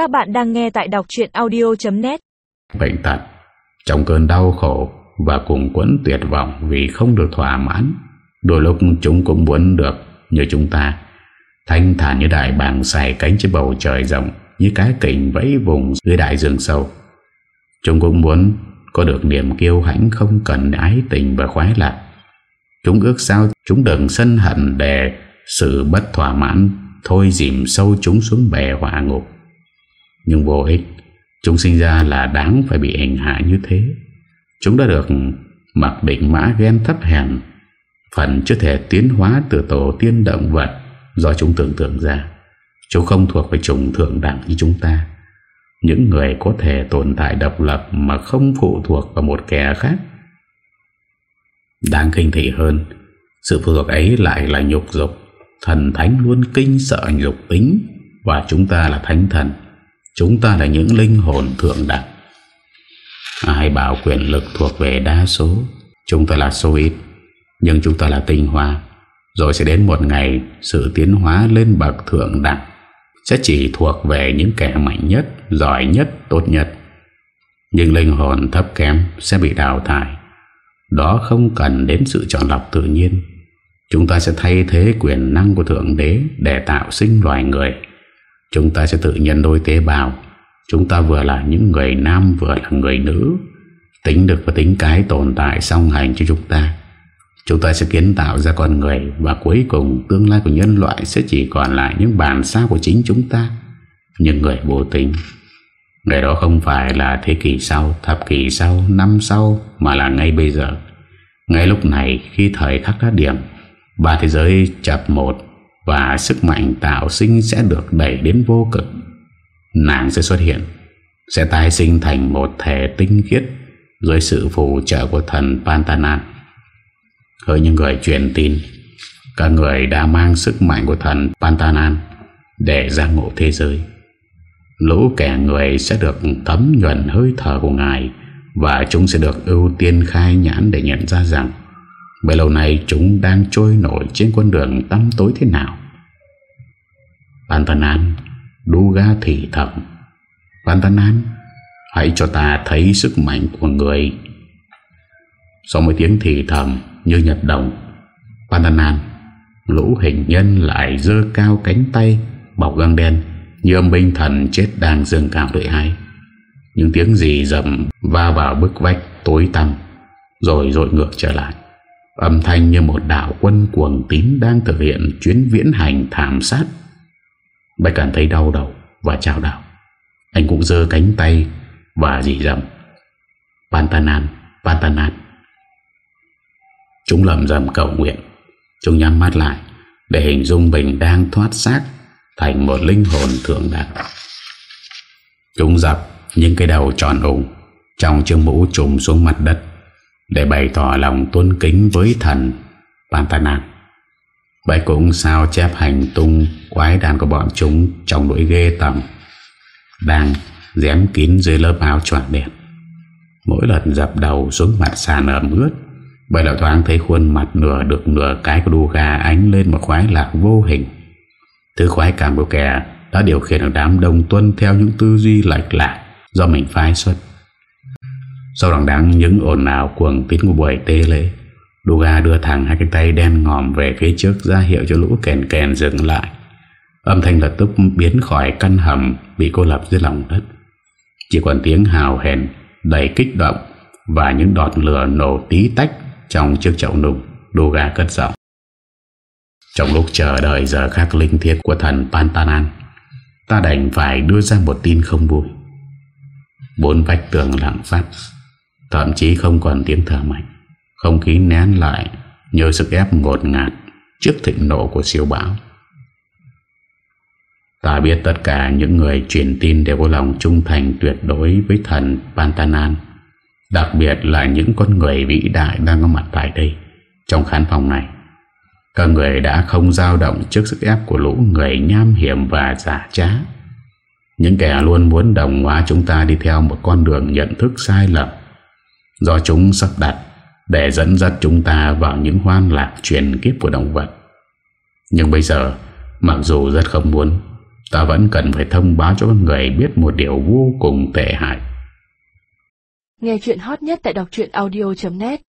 Các bạn đang nghe tại đọc chuyện audio.net Bệnh tật, Trong cơn đau khổ Và cùng quẫn tuyệt vọng Vì không được thỏa mãn, Đôi lúc chúng cũng muốn được như chúng ta. Thanh thản như đại bàng xài cánh trên bầu trời rộng, Như cái kình vẫy vùng dưới đại dương sâu. Chúng cũng muốn có được niềm kiêu hãnh không cần ái tình và khoái lạc. Chúng ước sao chúng đừng sân hận để sự bất thỏa mãn thôi dìm sâu chúng xuống bè hỏa ngục. Nhưng vô ích, chúng sinh ra là đáng phải bị hành hạ như thế. Chúng đã được mặc định mã ghen thấp hèn, phần chưa thể tiến hóa từ tổ tiên động vật do chúng tưởng tượng ra. Chúng không thuộc về chủng thượng đẳng như chúng ta. Những người có thể tồn tại độc lập mà không phụ thuộc vào một kẻ khác. Đáng kinh thị hơn, sự phụ thuộc ấy lại là nhục dục Thần thánh luôn kinh sợ dục tính Và chúng ta là thánh thần Chúng ta là những linh hồn thượng đẳng. À, Ai bảo quyền lực thuộc về đa số. Chúng ta là số ít Nhưng chúng ta là tinh hoa. Rồi sẽ đến một ngày Sự tiến hóa lên bậc thượng đẳng Sẽ chỉ thuộc về những kẻ mạnh nhất Giỏi nhất, tốt nhất. Nhưng linh hồn thấp kém Sẽ bị đào thải. Đó không cần đến sự chọn lọc tự nhiên. Chúng ta sẽ thay thế quyền năng của Thượng Đế để tạo sinh loài người. Chúng ta sẽ tự nhân đôi tế bào. Chúng ta vừa là những người nam vừa là người nữ. Tính được và tính cái tồn tại song hành cho chúng ta. Chúng ta sẽ kiến tạo ra con người và cuối cùng tương lai của nhân loại sẽ chỉ còn lại những bản sao của chính chúng ta. Những người vô tính. Ngày đó không phải là thế kỷ sau, thập kỷ sau, năm sau mà là ngay bây giờ. Ngay lúc này khi thời khắc đã điểm Ba thế giới chập một và sức mạnh tạo sinh sẽ được đẩy đến vô cực. Nàng sẽ xuất hiện, Sẽ tái sinh thành một thể tinh khiết Dưới sự phù trợ của thần Pantanan Hỡi những người truyền tin Các người đã mang sức mạnh của thần Pantanan Để ra ngộ thế giới. Lũ kẻ người sẽ được thấm nhuận hơi thở của Ngài Và chúng sẽ được ưu tiên khai nhãn để nhận ra rằng Bấy lâu nay chúng đang trôi nổi trên con đường tăm tối thế nào? Pantanan Duga thì thầm Pantanan Hãy cho ta thấy sức mạnh của người. Sau mấy tiếng thì thầm như nhật đồng An, Lũ hình nhân lại dơ cao cánh tay, Bọc găng đen Như âm binh thần chết đang dâng cao đợi hai. Những tiếng gì dầm Va vào bức vách tối tăm, Rồi rội ngược trở lại. Âm thanh như một đạo quân cuồng tín đang thực hiện chuyến viễn hành thảm sát. Bạch cảm thấy đau đầu và chào đảo. Anh cũng dơ cánh tay và dì dầm. Pantanan, Pantanan. Chúng lầm rầm cầu nguyện. Chúng nhắm mắt lại để hình dung mình đang thoát xác thành một linh hồn thượng đẳng. Chúng dập những cái đầu tròn ủng trong chiếc mũ trùm xuống mặt đất để bày tỏ lòng tôn kính với thần Pantanan. Vậy cũng sao chép hành tung quái đàn của bọn chúng trong nỗi ghê tầm đang dém kín dưới lớp áo trọn đẹp. Mỗi lần dập đầu xuống mặt sàn ẩm ướt, vậy là thoáng thấy khuôn mặt nửa được nửa cái của đu gà ánh lên một khoái lạc vô hình. Thứ khoái cảm của kẻ đã điều khiển được đám đông tuân theo những tư duy lệch lạc do mình phái xuất. Sau đằng đáng những ồn ào cuồng tín của buổi tê lễ, Duga đưa thẳng hai cái tay đen ngòm về phía trước ra hiệu cho lũ kèn kèn dừng lại. Âm thanh lập tức biến khỏi căn hầm bị cô lập dưới lòng đất. Chỉ còn tiếng hào hèn, đầy kích động Và những đọt lửa nổ tí tách trong chiếc chậu nung Duga cất giọng. Trong lúc chờ đợi giờ khắc linh thiết của thần Pantanan, Ta đành phải đưa ra một tin không vui. Bốn vách tường lặng phát. Thậm chí không còn tiếng thở mạnh. Không khí nén lại Nhờ sức ép ngột ngạt Trước thịnh nộ của siêu bão. Ta biết tất cả những người truyền tin đều có lòng trung thành tuyệt đối với thần Pantanan, Đặc biệt là những con người vĩ đại đang có mặt tại đây, Trong khán phòng này. Các người đã không dao động trước sức ép của lũ người nham hiểm và giả trá. Những kẻ luôn muốn đồng hóa chúng ta đi theo một con đường nhận thức sai lầm do chúng sắp đặt để dẫn dắt chúng ta vào những hoang lạc truyền kiếp của động vật. Nhưng bây giờ, mặc dù rất không muốn, Ta vẫn cần phải thông báo cho con người biết một điều vô cùng tệ hại Nghe chuyện hot nhất tại đọc audio.net